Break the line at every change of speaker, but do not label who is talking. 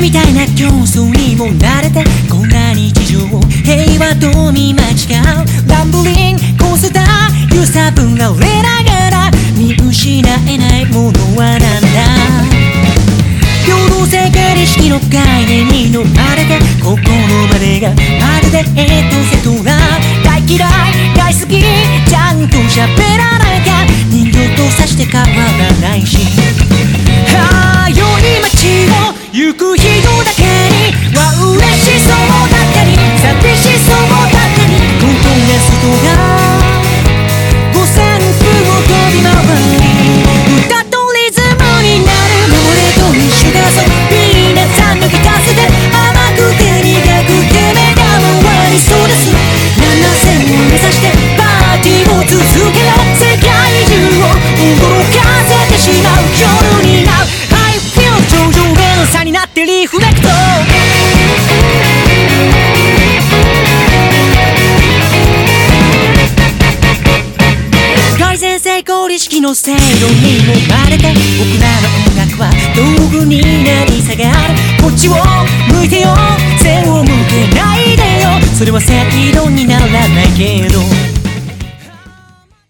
みたいな競争にも慣れてこんな日常平和と見間違う。ランブリンコースそサ揺さぶられながら見失えないものはなんだ。共同性形意識の概念に飲まれて心までがまるでエトセトラ大嫌い大好きちゃんと喋らないリフレクト。改善成功意識の制度に揉まれて僕らの音楽は道具になり下がる。こっちを向いてよ。背を向けないでよ。それは正論にならないけど。